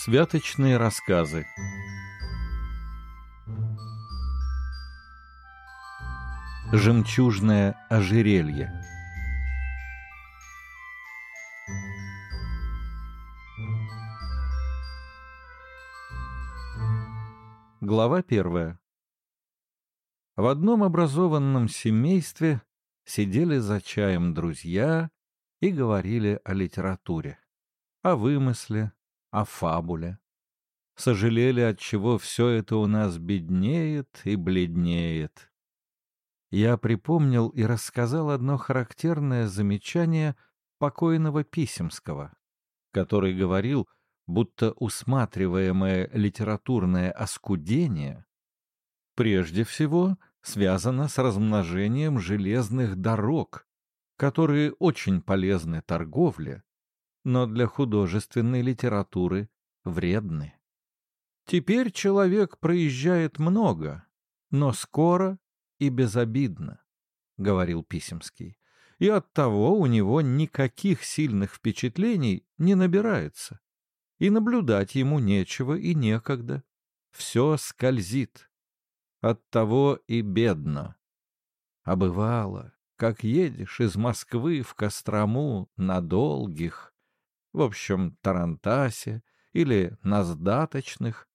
Святочные рассказы. Жемчужное ожерелье. Глава первая. В одном образованном семействе сидели за чаем друзья и говорили о литературе, о вымысле, о фабуле. Сожалели, от чего все это у нас беднеет и бледнеет. Я припомнил и рассказал одно характерное замечание покойного Писемского, который говорил, будто усматриваемое литературное оскудение прежде всего связано с размножением железных дорог, которые очень полезны торговле, но для художественной литературы вредны. Теперь человек проезжает много, но скоро и безобидно, — говорил Писемский, и оттого у него никаких сильных впечатлений не набирается, и наблюдать ему нечего и некогда. Все скользит. Оттого и бедно. А бывало, как едешь из Москвы в Кострому на долгих, в общем, тарантасе или на сдаточных.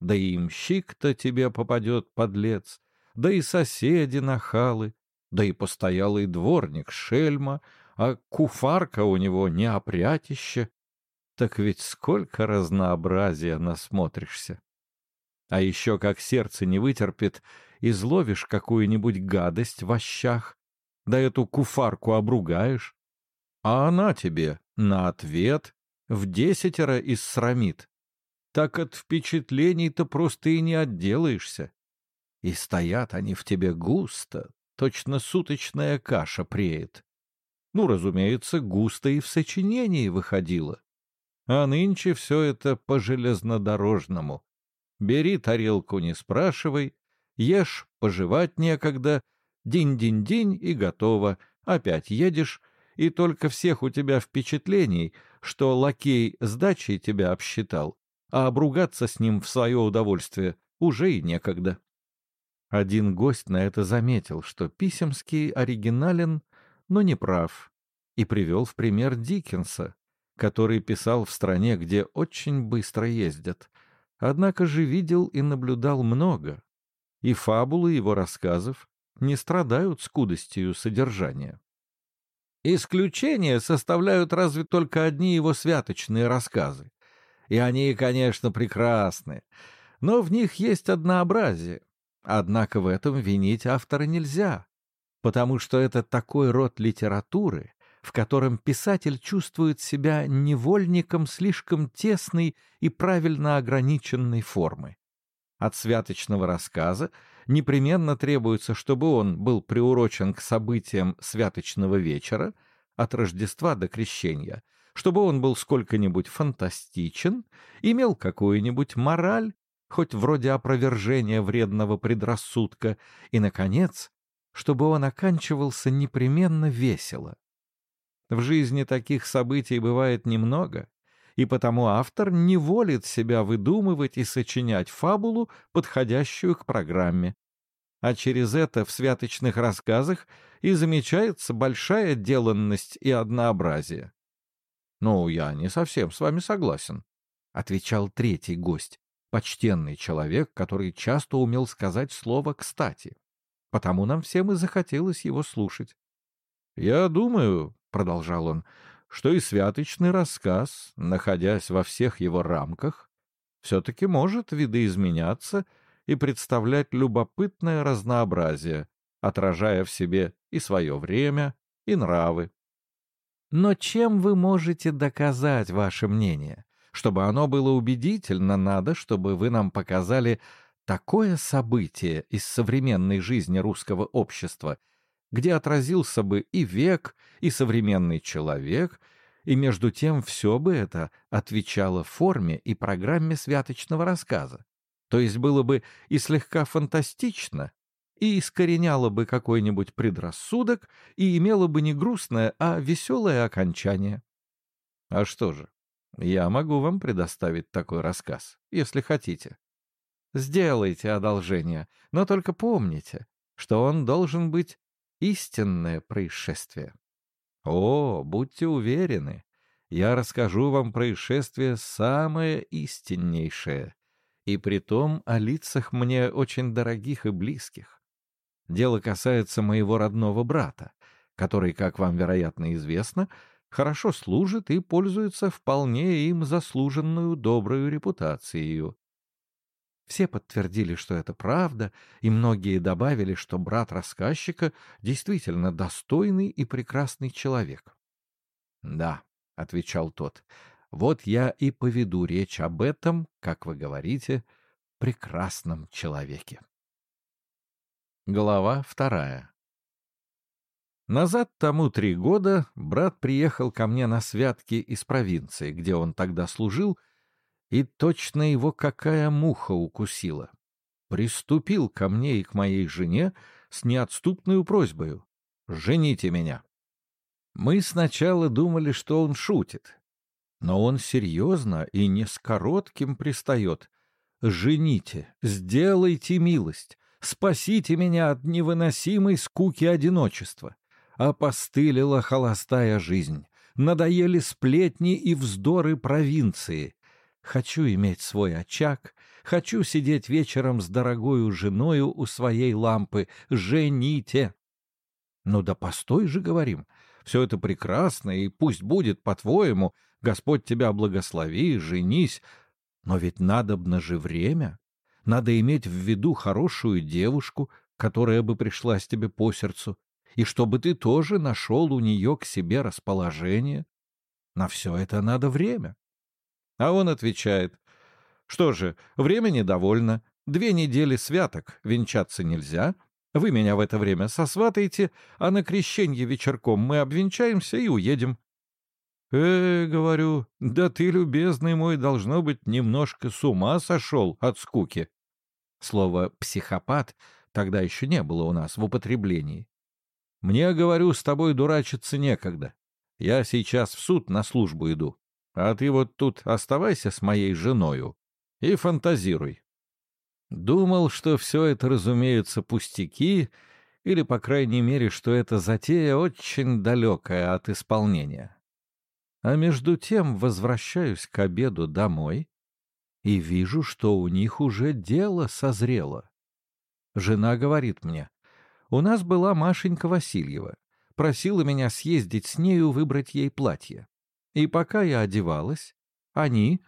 Да и имщик-то тебе попадет, подлец, да и соседи нахалы, да и постоялый дворник шельма, а куфарка у него неопрятище. Так ведь сколько разнообразия насмотришься. А еще как сердце не вытерпит, изловишь какую-нибудь гадость в ощах, да эту куфарку обругаешь, а она тебе на ответ в десятеро иссрамит. Так от впечатлений-то просто и не отделаешься. И стоят они в тебе густо, точно суточная каша преет. Ну, разумеется, густо и в сочинении выходило. А нынче все это по железнодорожному. Бери тарелку, не спрашивай, ешь, пожевать некогда, динь-динь-динь и готово, опять едешь, и только всех у тебя впечатлений, что лакей сдачей тебя обсчитал, а обругаться с ним в свое удовольствие уже и некогда. Один гость на это заметил, что Писемский оригинален, но не прав, и привел в пример Диккенса, который писал в стране, где очень быстро ездят, однако же видел и наблюдал много, и фабулы его рассказов не страдают скудостью содержания. Исключение составляют разве только одни его святочные рассказы. И они, конечно, прекрасны, но в них есть однообразие. Однако в этом винить автора нельзя, потому что это такой род литературы, в котором писатель чувствует себя невольником слишком тесной и правильно ограниченной формы. От святочного рассказа непременно требуется, чтобы он был приурочен к событиям святочного вечера, от Рождества до Крещения, чтобы он был сколько-нибудь фантастичен, имел какую-нибудь мораль, хоть вроде опровержения вредного предрассудка, и, наконец, чтобы он оканчивался непременно весело. В жизни таких событий бывает немного, и потому автор не волит себя выдумывать и сочинять фабулу, подходящую к программе. А через это в святочных рассказах и замечается большая деланность и однообразие. «Ну, я не совсем с вами согласен», — отвечал третий гость, почтенный человек, который часто умел сказать слово «кстати». Потому нам всем и захотелось его слушать. «Я думаю», — продолжал он, — что и святочный рассказ, находясь во всех его рамках, все-таки может видоизменяться и представлять любопытное разнообразие, отражая в себе и свое время, и нравы. Но чем вы можете доказать ваше мнение? Чтобы оно было убедительно, надо, чтобы вы нам показали такое событие из современной жизни русского общества — где отразился бы и век, и современный человек, и между тем все бы это отвечало форме и программе святочного рассказа. То есть было бы и слегка фантастично, и искореняло бы какой-нибудь предрассудок, и имело бы не грустное, а веселое окончание. А что же, Я могу вам предоставить такой рассказ, если хотите. Сделайте одолжение, но только помните, что он должен быть истинное происшествие. О, будьте уверены, я расскажу вам происшествие самое истиннейшее, и при том о лицах мне очень дорогих и близких. Дело касается моего родного брата, который, как вам, вероятно, известно, хорошо служит и пользуется вполне им заслуженную добрую репутацией. Все подтвердили, что это правда, и многие добавили, что брат рассказчика действительно достойный и прекрасный человек. «Да», — отвечал тот, — «вот я и поведу речь об этом, как вы говорите, прекрасном человеке». Глава вторая Назад тому три года брат приехал ко мне на святки из провинции, где он тогда служил, и точно его какая муха укусила. Приступил ко мне и к моей жене с неотступной просьбой «Жените меня». Мы сначала думали, что он шутит, но он серьезно и не с коротким пристает. «Жените, сделайте милость, спасите меня от невыносимой скуки одиночества. Опостылила холостая жизнь, надоели сплетни и вздоры провинции. Хочу иметь свой очаг, хочу сидеть вечером с дорогою женою у своей лампы. Жените! Ну да постой же, говорим, все это прекрасно, и пусть будет по-твоему, Господь тебя благослови, женись. Но ведь надобно же время. Надо иметь в виду хорошую девушку, которая бы пришлась тебе по сердцу, и чтобы ты тоже нашел у нее к себе расположение. На все это надо время. А он отвечает, что же, времени довольно, две недели святок, венчаться нельзя, вы меня в это время сосватаете, а на крещенье вечерком мы обвенчаемся и уедем. «Э, — говорю, — да ты, любезный мой, должно быть, немножко с ума сошел от скуки. Слово «психопат» тогда еще не было у нас в употреблении. Мне, говорю, с тобой дурачиться некогда. Я сейчас в суд на службу иду. А ты вот тут оставайся с моей женою и фантазируй. Думал, что все это, разумеется, пустяки, или, по крайней мере, что эта затея очень далекая от исполнения. А между тем возвращаюсь к обеду домой и вижу, что у них уже дело созрело. Жена говорит мне, у нас была Машенька Васильева. Просила меня съездить с нею выбрать ей платье. И пока я одевалась, они,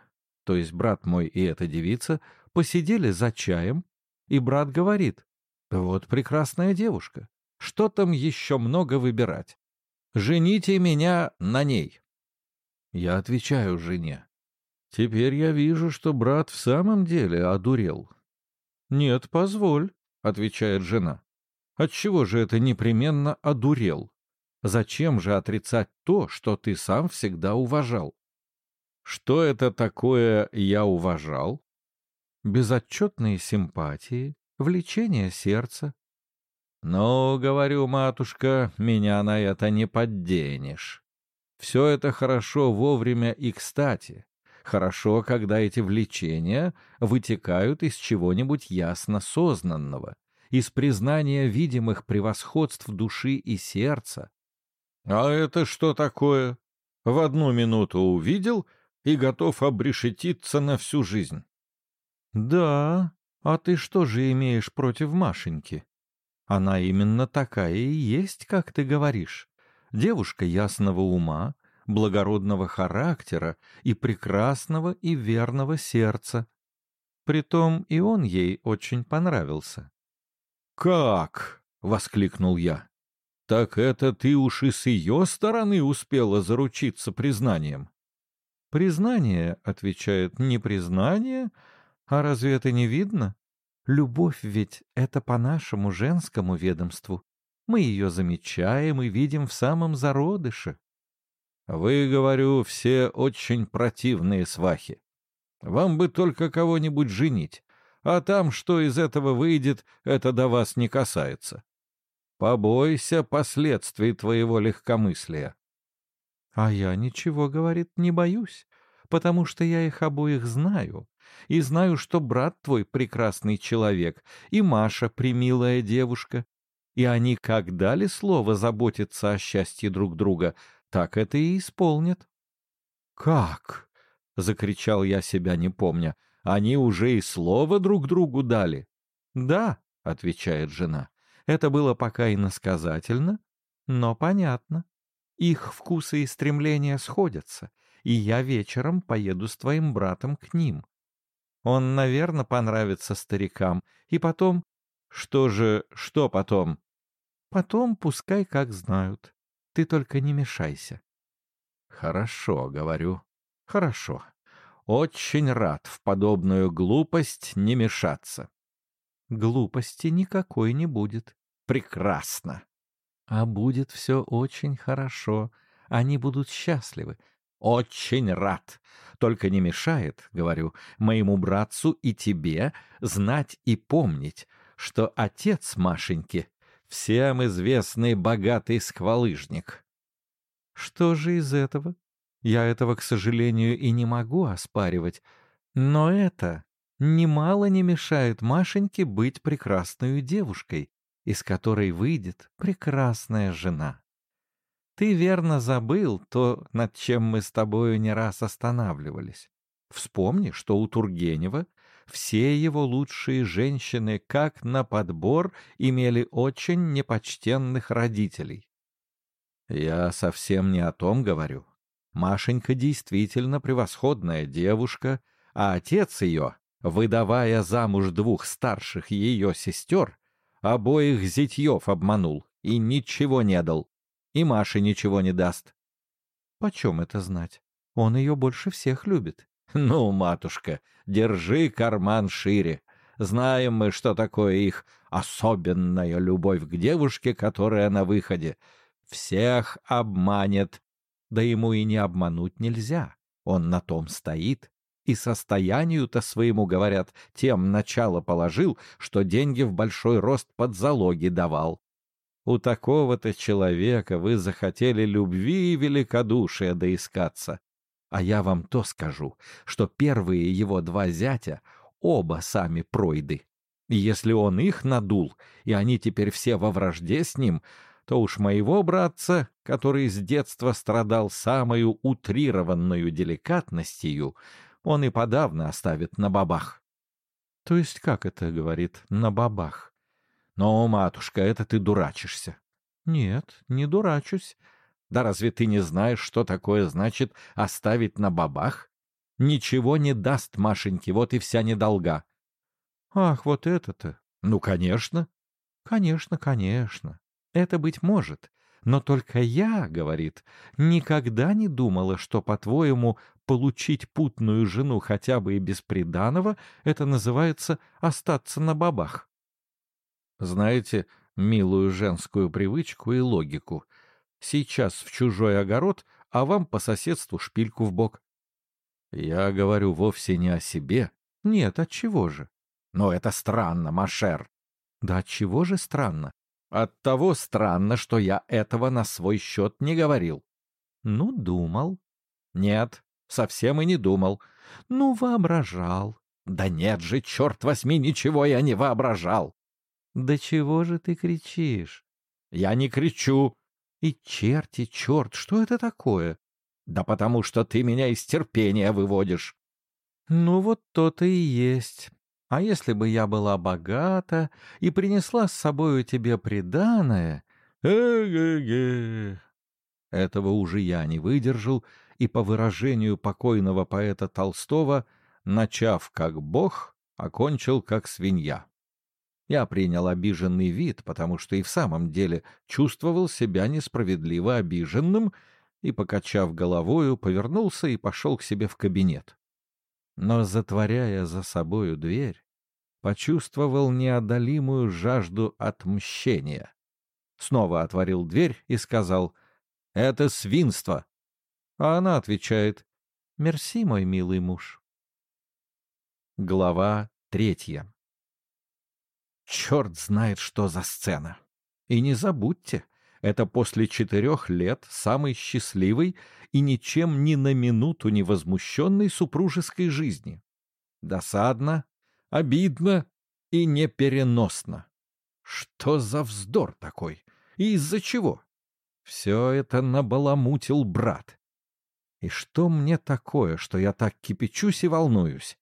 то есть брат мой и эта девица, посидели за чаем, и брат говорит, «Вот прекрасная девушка, что там еще много выбирать? Жените меня на ней». Я отвечаю жене, «Теперь я вижу, что брат в самом деле одурел». «Нет, позволь», — отвечает жена. Отчего же это непременно одурел? Зачем же отрицать то, что ты сам всегда уважал? Что это такое «я уважал»? Безотчетные симпатии, влечение сердца. Но, говорю, матушка, меня на это не подденешь. Все это хорошо вовремя и кстати. Хорошо, когда эти влечения вытекают из чего-нибудь ясно сознанного, из признания видимых превосходств души и сердца. А это что такое? В одну минуту увидел и готов обрешетиться на всю жизнь. Да, а ты что же имеешь против Машеньки? Она именно такая и есть, как ты говоришь. Девушка ясного ума, благородного характера и прекрасного и верного сердца. Притом и он ей очень понравился. «Как?» — воскликнул я. «Так это ты уж и с ее стороны успела заручиться признанием?» «Признание», — отвечает, — «не признание? А разве это не видно? Любовь ведь это по нашему женскому ведомству. Мы ее замечаем и видим в самом зародыше». «Вы, говорю, все очень противные свахи. Вам бы только кого-нибудь женить а там, что из этого выйдет, это до вас не касается. Побойся последствий твоего легкомыслия. — А я ничего, — говорит, — не боюсь, потому что я их обоих знаю, и знаю, что брат твой прекрасный человек, и Маша примилая девушка, и они как дали слово заботиться о счастье друг друга, так это и исполнят. «Как?» — закричал я себя не помня. «Они уже и слово друг другу дали». «Да», — отвечает жена, — «это было пока иносказательно, но понятно. Их вкусы и стремления сходятся, и я вечером поеду с твоим братом к ним. Он, наверное, понравится старикам, и потом... Что же, что потом? Потом пускай как знают. Ты только не мешайся. Хорошо, говорю. Хорошо. Очень рад в подобную глупость не мешаться. Глупости никакой не будет. Прекрасно. А будет все очень хорошо. Они будут счастливы. Очень рад. Только не мешает, говорю, моему братцу и тебе знать и помнить, что отец Машеньки всем известный богатый сквалыжник. Что же из этого? Я этого, к сожалению, и не могу оспаривать. Но это немало не мешает Машеньке быть прекрасной девушкой, из которой выйдет прекрасная жена. Ты верно забыл то, над чем мы с тобою не раз останавливались. Вспомни, что у Тургенева все его лучшие женщины, как на подбор, имели очень непочтенных родителей. Я совсем не о том говорю. Машенька действительно превосходная девушка, а отец ее, выдавая замуж двух старших ее сестер, обоих зятьев обманул и ничего не дал, и Маше ничего не даст. Почем это знать? Он ее больше всех любит. Ну, матушка, держи карман шире. Знаем мы, что такое их особенная любовь к девушке, которая на выходе. Всех обманет. Да ему и не обмануть нельзя. Он на том стоит. И состоянию-то своему, говорят, тем начало положил, что деньги в большой рост под залоги давал. У такого-то человека вы захотели любви и великодушия доискаться. А я вам то скажу, что первые его два зятя оба сами пройды. И если он их надул, и они теперь все во вражде с ним, то уж моего братца, который с детства страдал самую утрированную деликатностью, он и подавно оставит на бабах. То есть как это, говорит, на бабах? Но, матушка, это ты дурачишься. Нет, не дурачусь. Да разве ты не знаешь, что такое значит оставить на бабах? Ничего не даст Машеньке, вот и вся недолга. Ах, вот это-то. Ну, конечно. Конечно, конечно. Это быть может. Но только я, говорит, никогда не думала, что, по-твоему, получить путную жену хотя бы и без приданого, это называется остаться на бабах. Знаете, милую женскую привычку и логику — Сейчас в чужой огород, а вам по соседству шпильку в бок. Я говорю вовсе не о себе. Нет, от чего же? Но это странно, Машер. Да от чего же странно? От того странно, что я этого на свой счет не говорил. Ну, думал. Нет, совсем и не думал. Ну, воображал. Да нет же, черт возьми, ничего я не воображал. Да чего же ты кричишь? Я не кричу. И черти, черт, что это такое? Да потому что ты меня из терпения выводишь. Ну вот то-то и есть. А если бы я была богата и принесла с собою тебе приданое... Эге-ге! Этого уже я не выдержал, и по выражению покойного поэта Толстого, начав как бог, окончил как свинья. Я принял обиженный вид, потому что и в самом деле чувствовал себя несправедливо обиженным, и, покачав головою, повернулся и пошел к себе в кабинет. Но, затворяя за собою дверь, почувствовал неодолимую жажду отмщения. Снова отворил дверь и сказал «Это свинство!» А она отвечает «Мерси, мой милый муж». Глава третья Черт знает, что за сцена. И не забудьте, Это после четырех лет самой счастливой и ничем ни на минуту не возмущенной супружеской жизни. Досадно, обидно и непереносно. Что за вздор такой? И из-за чего? Все это набаламутил брат. И что мне такое, что я так кипячусь и волнуюсь?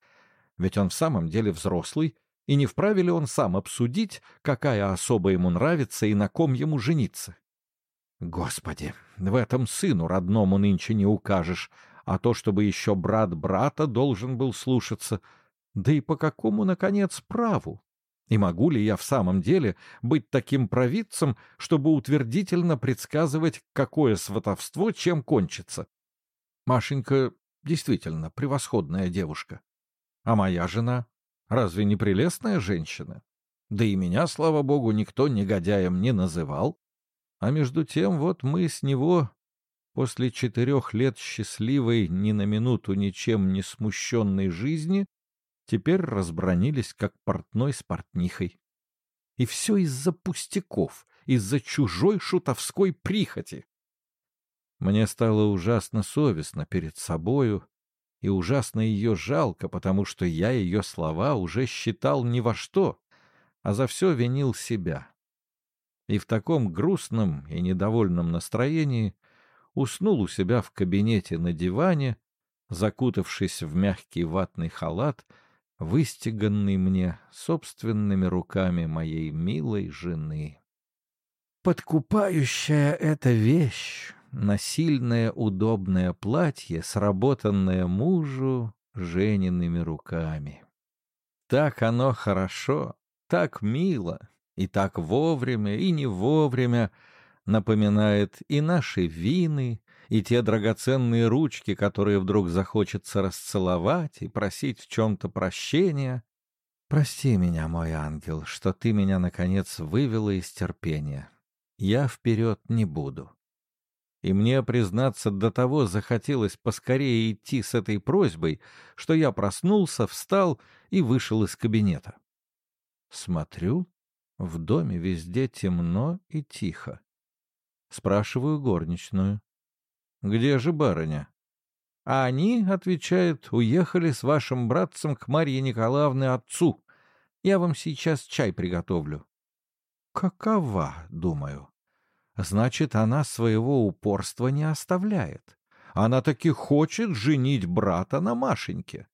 Ведь он в самом деле взрослый, и не вправе ли он сам обсудить, какая особа ему нравится и на ком ему жениться? Господи, в этом сыну родному нынче не укажешь, а то, чтобы еще брат брата должен был слушаться. Да и по какому, наконец, праву? И могу ли я в самом деле быть таким провидцем, чтобы утвердительно предсказывать, какое сватовство чем кончится? Машенька действительно превосходная девушка. А моя жена разве не прелестная женщина? Да и меня, слава богу, никто негодяем не называл. А между тем вот мы с него после четырех лет счастливой, ни на минуту ничем не смущенной жизни, теперь разбронились, как портной с портнихой. И все из-за пустяков, из-за чужой шутовской прихоти. Мне стало ужасно совестно перед собою, и ужасно ее жалко, потому что я ее слова уже считал ни во что, а за все винил себя и в таком грустном и недовольном настроении уснул у себя в кабинете на диване, закутавшись в мягкий ватный халат, выстеганный мне собственными руками моей милой жены. Подкупающая эта вещь, насильное удобное платье, сработанное мужу Жениными руками. Так оно хорошо, так мило, и так вовремя и не вовремя напоминает и наши вины, и те драгоценные ручки, которые вдруг захочется расцеловать и просить в чем-то прощения. Прости меня, мой ангел, что ты меня, наконец, вывела из терпения. Я вперед не буду. И мне, признаться, до того захотелось поскорее идти с этой просьбой, что я проснулся, встал и вышел из кабинета. Смотрю, в доме везде темно и тихо. Спрашиваю горничную. «Где же барыня?» А они, отвечают, уехали с вашим братцем к Марье Николаевне отцу. Я вам сейчас чай приготовлю. Какова, думаю. Значит, она своего упорства не оставляет. Она таки хочет женить брата на Машеньке.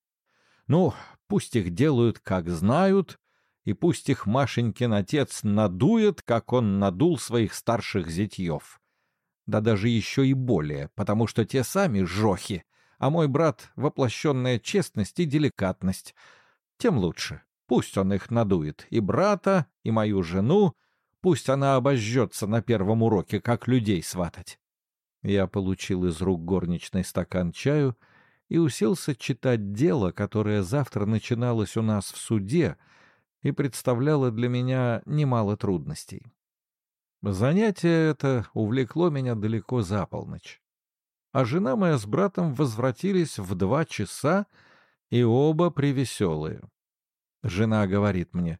Ну, пусть их делают, как знают, и пусть их Машенькин отец надует, как он надул своих старших зятьев. Да даже еще и более, потому что те сами жохи, а мой брат — воплощенная честность и деликатность. Тем лучше. Пусть он их надует, и брата, и мою жену, пусть она обожжется на первом уроке, как людей сватать. Я получил из рук горничный стакан чаю и уселся читать дело, которое завтра начиналось у нас в суде — и представляло для меня немало трудностей. Занятие это увлекло меня далеко за полночь. А жена моя с братом возвратились в два часа, и оба привеселые. Жена говорит мне,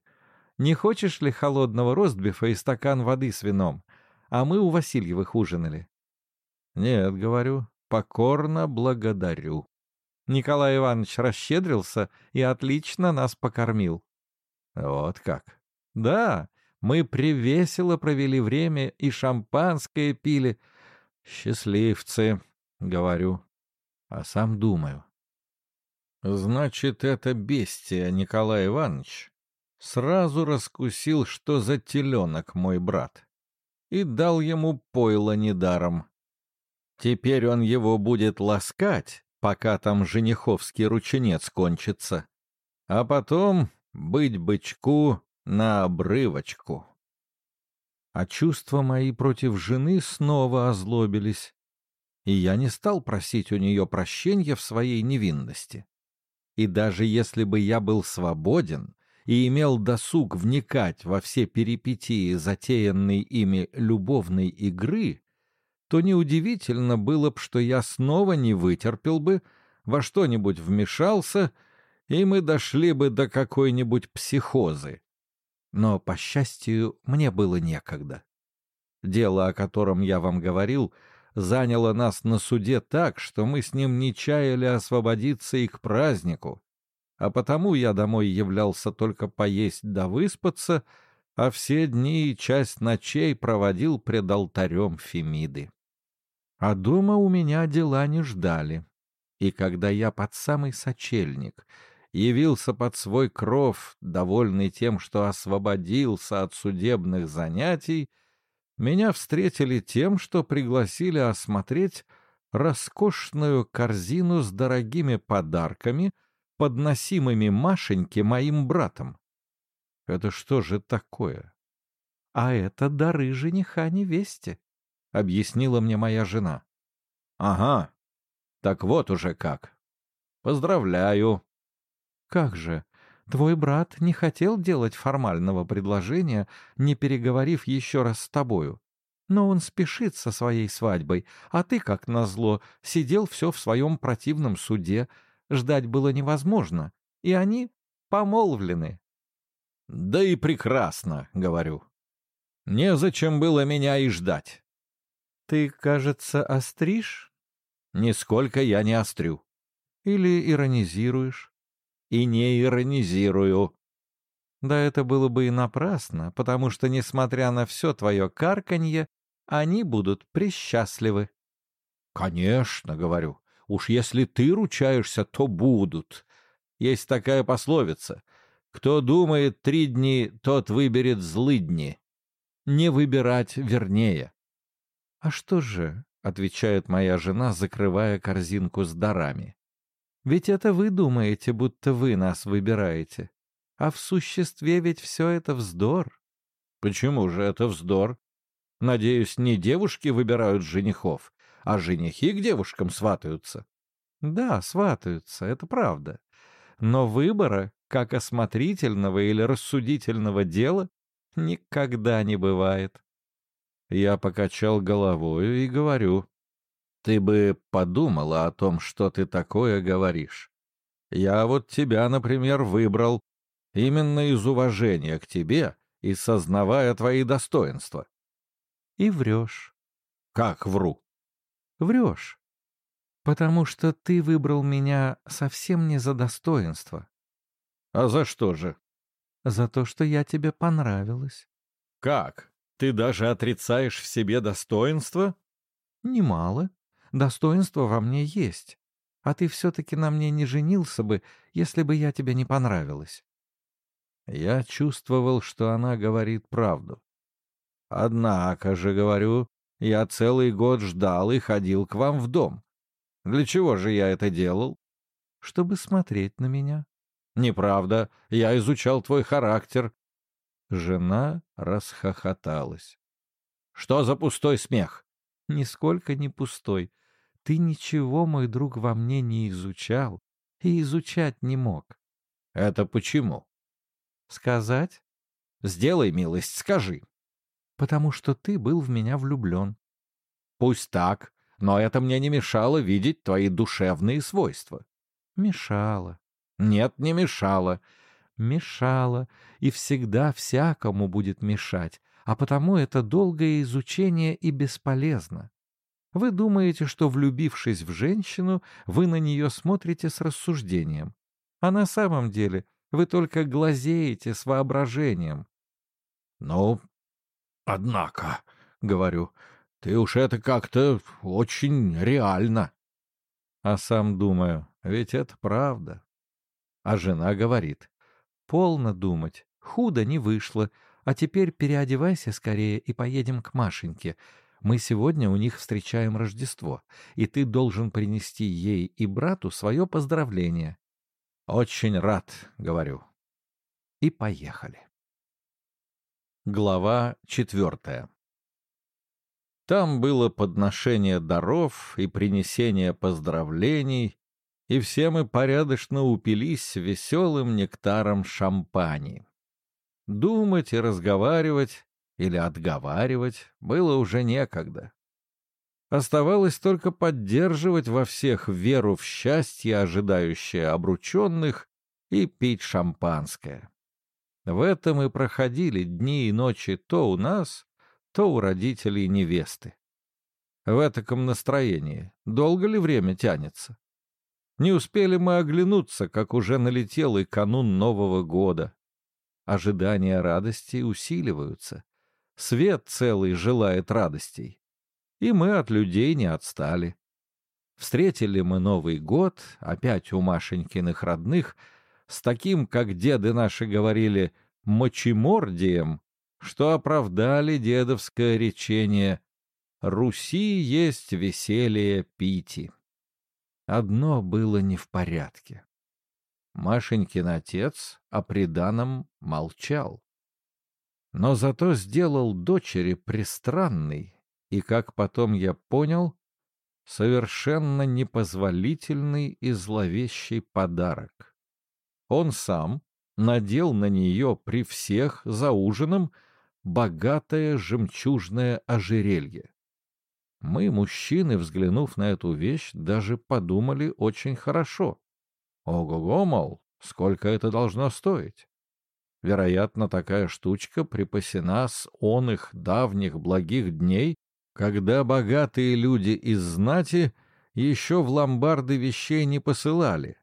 «Не хочешь ли холодного ростбифа и стакан воды с вином? А мы у Васильевых ужинали». «Нет», — говорю, — «покорно благодарю». Николай Иванович расщедрился и отлично нас покормил. Вот как. Да, мы привесело провели время и шампанское пили. Счастливцы, говорю. А сам думаю. Значит, это бестия Николай Иванович сразу раскусил, что за теленок мой брат, и дал ему пойло недаром. Теперь он его будет ласкать, пока там жениховский рученец кончится. А потом быть бычку на обрывочку. А чувства мои против жены снова озлобились, и я не стал просить у нее прощения в своей невинности. И даже если бы я был свободен и имел досуг вникать во все перипетии затеянной ими любовной игры, то неудивительно было б, что я снова не вытерпел бы, во что-нибудь вмешался — и мы дошли бы до какой-нибудь психозы. Но, по счастью, мне было некогда. дело, о котором я вам говорил, заняло нас на суде так, что мы с ним не чаяли освободиться и к празднику, а потому я домой являлся только поесть да выспаться, а все дни и часть ночей проводил пред алтарем Фемиды. А дома у меня дела не ждали, и когда я под самый сочельник явился под свой кров, довольный тем, что освободился от судебных занятий, меня встретили тем, что пригласили осмотреть роскошную корзину с дорогими подарками, подносимыми Машеньке моим братом. Это что же такое? — А это дары жениха невесте, — объяснила мне моя жена. — Ага, так вот уже как. Поздравляю. — Как же, Твой брат не хотел делать формального предложения, не переговорив еще раз с тобою. Но он спешит со своей свадьбой, а ты, как назло, сидел все в своем противном суде. Ждать было невозможно, и они помолвлены. — Да и прекрасно, — говорю. Незачем было меня и ждать. — Ты, кажется, остришь? — Нисколько я не острю. — Или иронизируешь? и не иронизирую. Да это было бы и напрасно, потому что, несмотря на все твое карканье, они будут присчастливы. — Конечно, — говорю, — уж если ты ручаешься, то будут. Есть такая пословица. Кто думает три дни, тот выберет злыдни. Не выбирать вернее. — А что же, — отвечает моя жена, закрывая корзинку с дарами, ведь это вы думаете, будто вы нас выбираете. А в существе ведь все это вздор. Почему же это вздор? Надеюсь, не девушки выбирают женихов, а женихи к девушкам сватаются. Да, сватаются, это правда. Но выбора, как осмотрительного или рассудительного дела, никогда не бывает. Я покачал головой и говорю, ты бы подумала о том, что ты такое говоришь. Я вот тебя, например, выбрал именно из уважения к тебе и сознавая твои достоинства. И врешь. Как вру? Врешь. Потому что ты выбрал меня совсем не за достоинство. А за что же? За то, что я тебе понравилась. Как? Ты даже отрицаешь в себе достоинство? Немало. Достоинство во мне есть. А ты все-таки на мне не женился бы, если бы я тебе не понравилась. Я чувствовал, что она говорит правду. Однако же, говорю, я целый год ждал и ходил к вам в дом. Для чего же я это делал? Чтобы смотреть на меня. Неправда, я изучал твой характер. Жена расхохоталась. Что за пустой смех? Нисколько не пустой. Ты ничего, мой друг, во мне не изучал и изучать не мог. — Это почему? — Сказать? — Сделай милость, скажи. — Потому что ты был в меня влюблен. — Пусть так, но это мне не мешало видеть твои душевные свойства. — Мешало. — Нет, не мешало. — Мешало, и всегда всякому будет мешать, а потому это долгое изучение и бесполезно. Вы думаете, что, влюбившись в женщину, вы на нее смотрите с рассуждением. А на самом деле вы только глазеете с воображением. — Ну, однако, — говорю, — ты уж это как-то очень реально. А сам думаю, ведь это правда. А жена говорит, полно думать, худо не вышло, а теперь переодевайся скорее и поедем к Машеньке. Мы сегодня у них встречаем Рождество, и ты должен принести ей и брату свое поздравление. Очень рад, говорю. И поехали. Глава четвертая. Там было подношение даров и принесение поздравлений, и все мы порядочно упились веселым нектаром шампани. Думать и разговаривать или отговаривать было уже некогда. Оставалось только поддерживать во всех веру в счастье, ожидающее обрученных, и пить шампанское. В этом и проходили дни и ночи то у нас, то у родителей невесты. В этаком настроении долго ли время тянется? Не успели мы оглянуться, как уже налетел и канун Нового года. Ожидания радости усиливаются. Свет целый желает радостей. И мы от людей не отстали. Встретили мы Новый год, опять у Машенькиных родных, с таким, как деды наши говорили, мочемордием, что оправдали дедовское речение «Руси есть веселье пити». Одно было не в порядке. Машенькин отец о преданном молчал. Но зато сделал дочери пристранный и, как потом я понял, совершенно непозволительный и зловещий подарок. Он сам надел на нее при всех за ужином богатое жемчужное ожерелье. Мы, мужчины, взглянув на эту вещь, даже подумали очень хорошо. Ого-го, мол, сколько это должно стоить? Вероятно, такая штучка припасена с он их давних благих дней, когда богатые люди из знати еще в ломбарды вещей не посылали,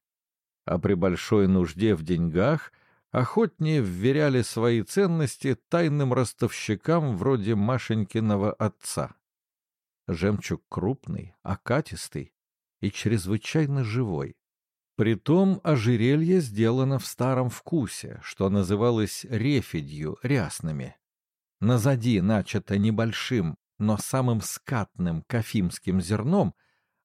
а при большой нужде в деньгах охотнее вверяли свои ценности тайным ростовщикам вроде Машенькиного отца. Жемчуг крупный, окатистый и чрезвычайно живой. Притом ожерелье сделано в старом вкусе, что называлось рефидью, рясными. Назади начато небольшим, но самым скатным кафимским зерном,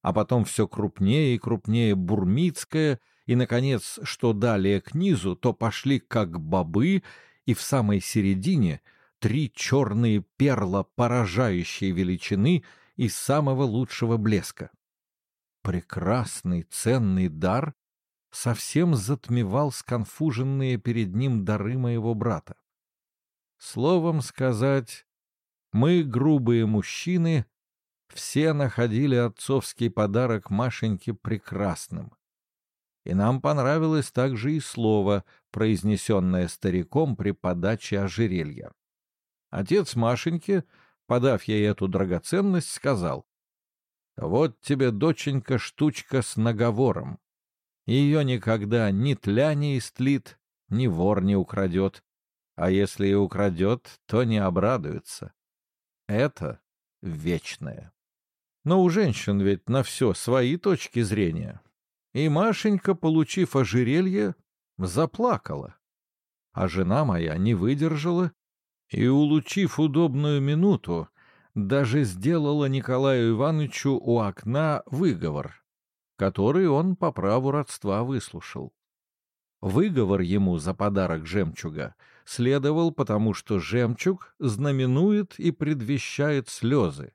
а потом все крупнее и крупнее бурмицкое, и, наконец, что далее к низу, то пошли как бобы, и в самой середине три черные перла поражающей величины — и самого лучшего блеска. Прекрасный, ценный дар совсем затмевал сконфуженные перед ним дары моего брата. Словом сказать, мы, грубые мужчины, все находили отцовский подарок Машеньке прекрасным. И нам понравилось также и слово, произнесенное стариком при подаче ожерелья. Отец Машеньки — подав ей эту драгоценность, сказал, «Вот тебе, доченька, штучка с наговором. Ее никогда ни тля не истлит, ни вор не украдет, а если и украдет, то не обрадуется. Это вечное. Но у женщин ведь на все свои точки зрения. И Машенька, получив ожерелье, заплакала. А жена моя не выдержала и, улучив удобную минуту, даже сделала Николаю Ивановичу у окна выговор, который он по праву родства выслушал. Выговор ему за подарок жемчуга следовал потому, что жемчуг знаменует и предвещает слезы,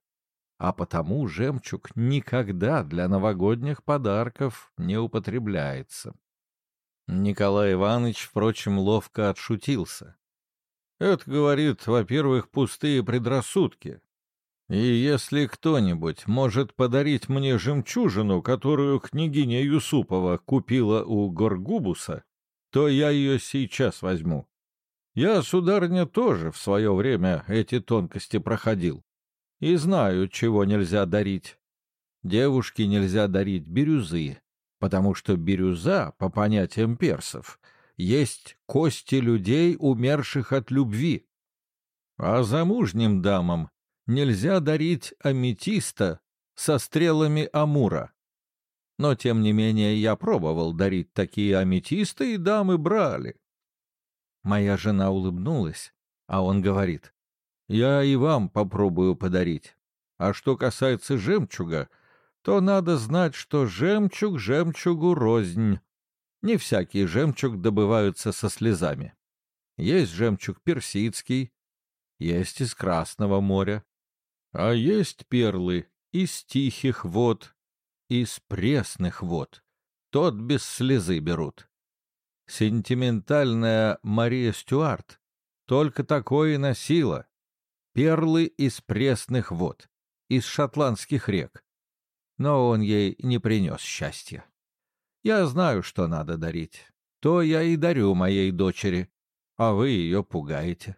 а потому жемчуг никогда для новогодних подарков не употребляется. Николай Иванович, впрочем, ловко отшутился. Это, говорит, во-первых, пустые предрассудки. И если кто-нибудь может подарить мне жемчужину, которую княгиня Юсупова купила у Горгубуса, то я ее сейчас возьму. Я, сударыня, тоже в свое время эти тонкости проходил. И знаю, чего нельзя дарить. Девушке нельзя дарить бирюзы, потому что бирюза, по понятиям персов, — есть кости людей, умерших от любви. А замужним дамам нельзя дарить аметиста со стрелами амура. Но, тем не менее, я пробовал дарить такие аметисты, и дамы брали. Моя жена улыбнулась, а он говорит, «Я и вам попробую подарить. А что касается жемчуга, то надо знать, что жемчуг жемчугу рознь. Не всякий жемчуг добываются со слезами. Есть жемчуг персидский, есть из Красного моря, а есть перлы из тихих вод, из пресных вод. Тот без слезы берут. Сентиментальная Мария Стюарт только такое носила. Перлы из пресных вод, из шотландских рек. Но он ей не принес счастья. Я знаю, что надо дарить. То я и дарю моей дочери, а вы ее пугаете.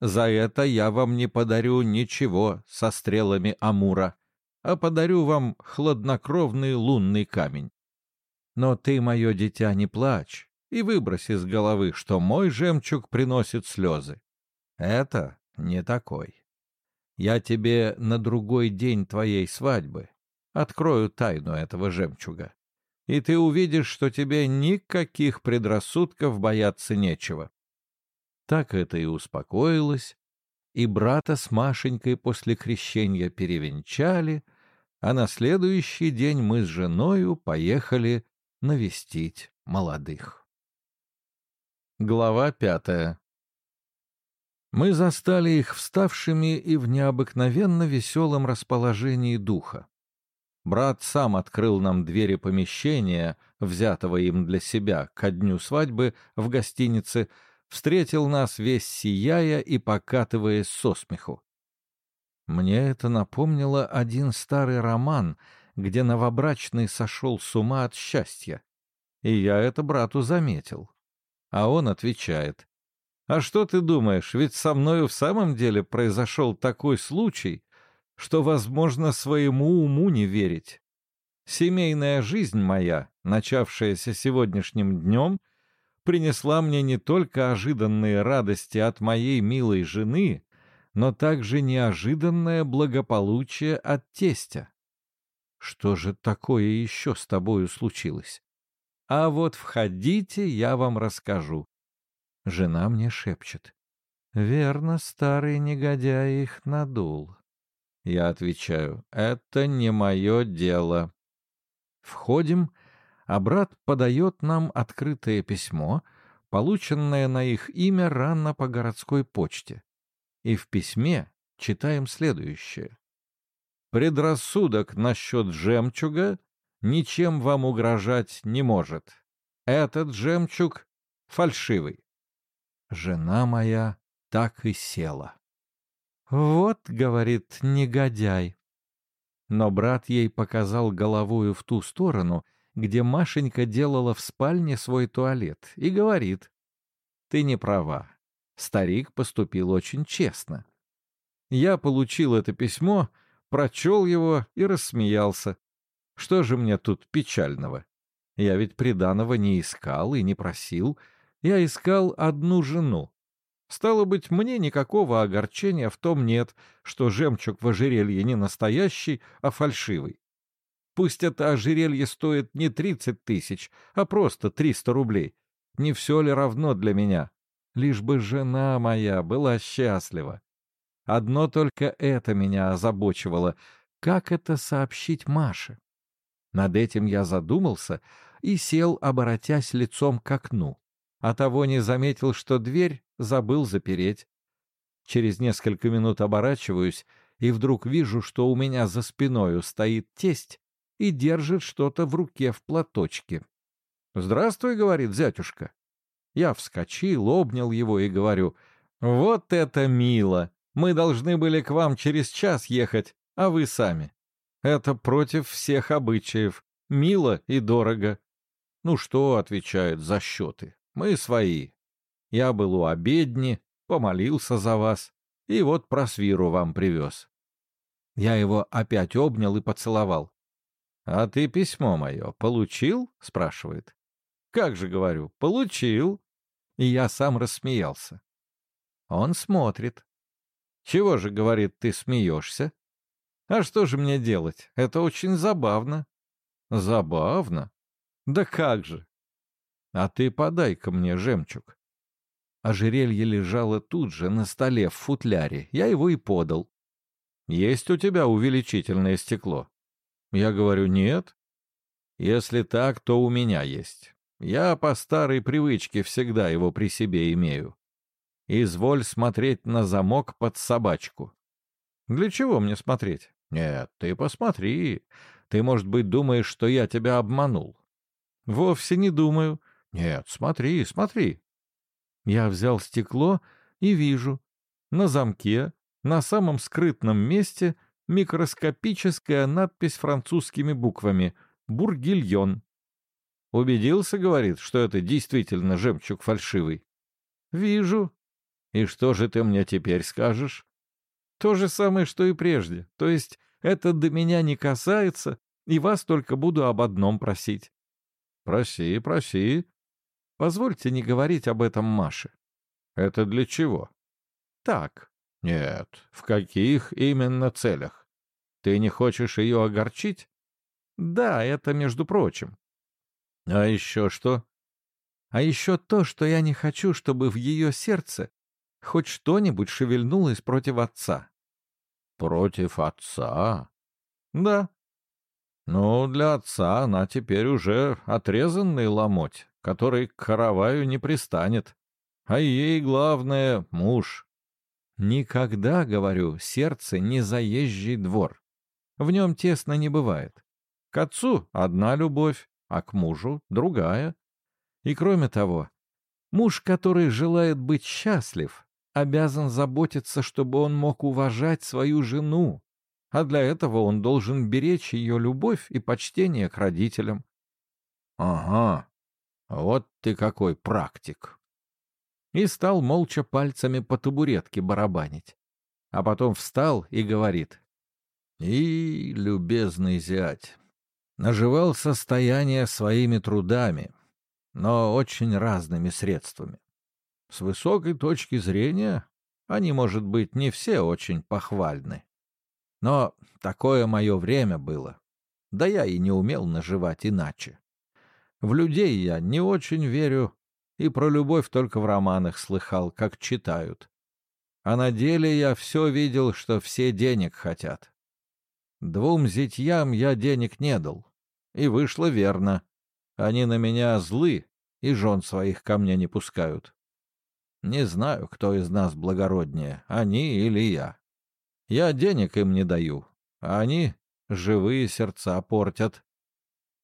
За это я вам не подарю ничего со стрелами Амура, а подарю вам хладнокровный лунный камень. Но ты, мое дитя, не плачь и выбрось из головы, что мой жемчуг приносит слезы. Это не такой. Я тебе на другой день твоей свадьбы открою тайну этого жемчуга, и ты увидишь, что тебе никаких предрассудков бояться нечего. Так это и успокоилось, и брата с Машенькой после крещения перевенчали, а на следующий день мы с женою поехали навестить молодых. Глава пятая Мы застали их вставшими и в необыкновенно веселом расположении духа. Брат сам открыл нам двери помещения, взятого им для себя ко дню свадьбы в гостинице, встретил нас весь сияя и покатываясь со смеху. Мне это напомнило один старый роман, где новобрачный сошел с ума от счастья. И я это брату заметил. А он отвечает. «А что ты думаешь, ведь со мною в самом деле произошел такой случай, что возможно своему уму не верить. Семейная жизнь моя, начавшаяся сегодняшним днем, принесла мне не только ожиданные радости от моей милой жены, но также неожиданное благополучие от тестя. Что же такое еще с тобою случилось? А вот входите, я вам расскажу. Жена мне шепчет. Верно, старый негодяй их надул. Я отвечаю, это не мое дело. Входим, а брат подает нам открытое письмо, полученное на их имя рано по городской почте. И в письме читаем следующее. «Предрассудок насчет жемчуга ничем вам угрожать не может. Этот жемчуг фальшивый». Жена моя так и села. «Вот, — говорит, — негодяй». Но брат ей показал головою в ту сторону — где Машенька делала в спальне свой туалет, и говорит, «Ты не права. Старик поступил очень честно». Я получил это письмо, прочел его и рассмеялся. Что же мне тут печального? Я ведь приданого не искал и не просил. Я искал одну жену. Стало быть, мне никакого огорчения в том нет, что жемчуг в ожерелье не настоящий, а фальшивый. Пусть это ожерелье стоит не тридцать тысяч, а просто триста рублей. Не все ли равно для меня? Лишь бы жена моя была счастлива. Одно только это меня озабочивало. Как это сообщить Маше? Над этим я задумался и сел, оборотясь лицом к окну. А того не заметил, что дверь забыл запереть. Через несколько минут оборачиваюсь и вдруг вижу, что у меня за спиною стоит тесть и держит что-то в руке в платочке. «Здравствуй», — говорит зятюшка. Я вскочил, обнял его и говорю, «Вот это мило! Мы должны были к вам через час ехать, а вы сами. Это против всех обычаев, мило и дорого». «Ну что», — отвечает, — «за счеты. Мы свои. Я был у обедни, помолился за вас, и вот просвиру вам привез». Я его опять обнял и поцеловал. «А ты письмо мое получил?» — спрашивает. «Как же, говорю, получил». И я сам рассмеялся. Он смотрит. «Чего же, — говорит, — ты смеешься?» «А что же мне делать? Это очень забавно». «Забавно? Да как же!» «А ты подай-ка мне жемчуг». Ожерелье лежало тут же, на столе, в футляре. Я его и подал. «Есть у тебя увеличительное стекло?» Я говорю, нет. Если так, то у меня есть. Я по старой привычке всегда его при себе имею. Изволь смотреть на замок под собачку. Для чего мне смотреть? Нет, ты посмотри. Ты, может быть, думаешь, что я тебя обманул. Вовсе не думаю. Нет, смотри, смотри. Я взял стекло и вижу. На замке, на самом скрытном месте — микроскопическая надпись французскими буквами «Бургильон». Убедился, говорит, что это действительно жемчуг фальшивый. Вижу. И что же ты мне теперь скажешь? То же самое, что и прежде. То есть это до меня не касается, и вас только буду об одном просить. Проси, проси. Позвольте не говорить об этом Маше. Это для чего? Так. Нет. В каких именно целях? Ты не хочешь ее огорчить? Да, это между прочим. А еще что? А еще то, что я не хочу, чтобы в ее сердце хоть что-нибудь шевельнулось против отца. Против отца? Да. Ну, для отца она теперь уже отрезанный ломоть, который к караваю не пристанет. А ей главное — муж. Никогда, говорю, сердце не заезжий двор. В нем тесно не бывает. К отцу одна любовь, а к мужу другая. И кроме того, муж, который желает быть счастлив, обязан заботиться, чтобы он мог уважать свою жену, а для этого он должен беречь ее любовь и почтение к родителям. — Ага, вот ты какой практик! И стал молча пальцами по табуретке барабанить. А потом встал и говорит. — И, любезный зять, наживал состояние своими трудами, но очень разными средствами. С высокой точки зрения они, может быть, не все очень похвальны. Но такое мое время было. Да я и не умел наживать иначе. В людей я не очень верю, и про любовь только в романах слыхал, как читают. А на деле я все видел, что все денег хотят. Двум зятьям я денег не дал. И вышло верно. Они на меня злы и жен своих ко мне не пускают. Не знаю, кто из нас благороднее, они или я. Я денег им не даю, а они живые сердца портят.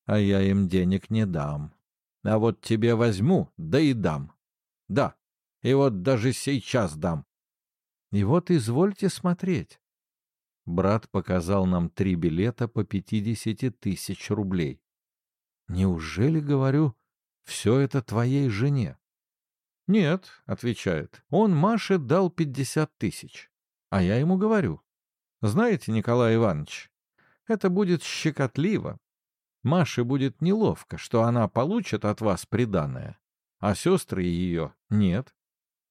А я им денег не дам. А вот тебе возьму, да и дам. Да, и вот даже сейчас дам. И вот извольте смотреть. Брат показал нам три билета по пятидесяти тысяч рублей. Неужели, говорю, все это твоей жене? Нет, отвечает, он Маше дал пятьдесят тысяч. А я ему говорю, знаете, Николай Иванович, это будет щекотливо. Маше будет неловко, что она получит от вас приданное, а сестры ее нет.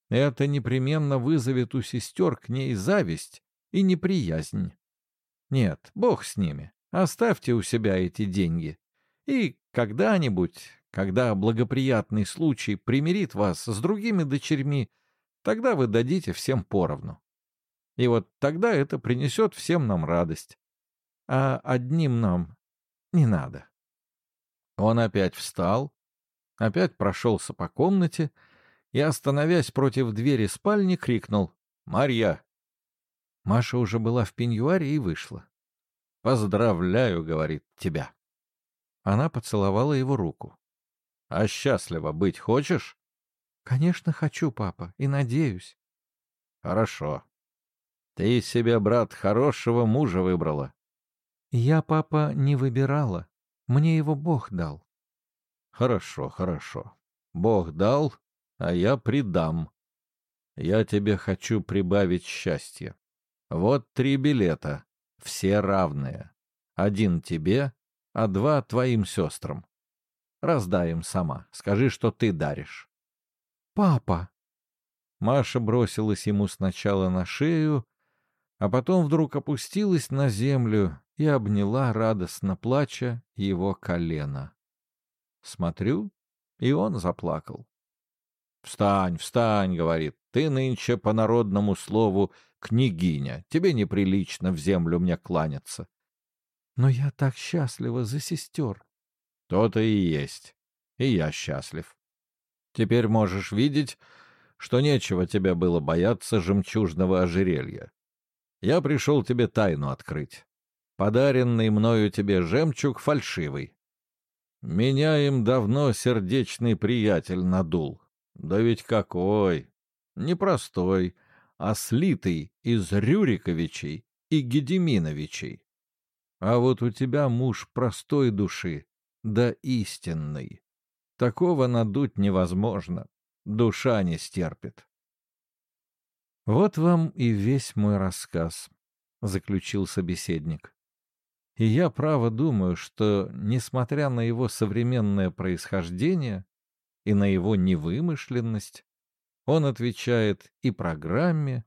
Это непременно вызовет у сестер к ней зависть и неприязнь. Нет, бог с ними. Оставьте у себя эти деньги. И когда-нибудь, когда благоприятный случай примирит вас с другими дочерьми, тогда вы дадите всем поровну. И вот тогда это принесет всем нам радость. А одним нам не надо. Он опять встал, опять прошелся по комнате и, остановясь против двери спальни, крикнул «Марья!» Маша уже была в пеньюаре и вышла. «Поздравляю», — говорит, — «тебя». Она поцеловала его руку. «А счастлива быть хочешь?» «Конечно, хочу, папа, и надеюсь». «Хорошо. Ты себе, брат, хорошего мужа выбрала». «Я, папа, не выбирала. Мне его Бог дал». «Хорошо, хорошо. Бог дал, а я придам. Я тебе хочу прибавить счастье. Вот три билета, все равные. Один тебе, а два твоим сестрам. Раздай им сама, скажи, что ты даришь. «Папа!» Маша бросилась ему сначала на шею, а потом вдруг опустилась на землю и обняла, радостно плача, его колено. Смотрю, и он заплакал. «Встань, встань!» — говорит. «Ты нынче по народному слову княгиня, тебе неприлично в землю мне кланяться. Но я так счастлива за сестер. То-то и есть. И я счастлив. Теперь можешь видеть, что нечего тебе было бояться жемчужного ожерелья. Я пришел тебе тайну открыть. Подаренный мною тебе жемчуг фальшивый. Меня им давно сердечный приятель надул. Да ведь какой! Непростой, а слитый из Рюриковичей и Гедеминовичей. А вот у тебя муж простой души, да истинный. Такого надуть невозможно, душа не стерпит. Вот вам и весь мой рассказ, заключил собеседник. И я право думаю, что, несмотря на его современное происхождение и на его невымышленность, он отвечает и программе,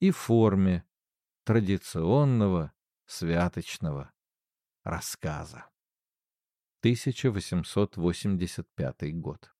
и форме традиционного святочного рассказа. 1885 год.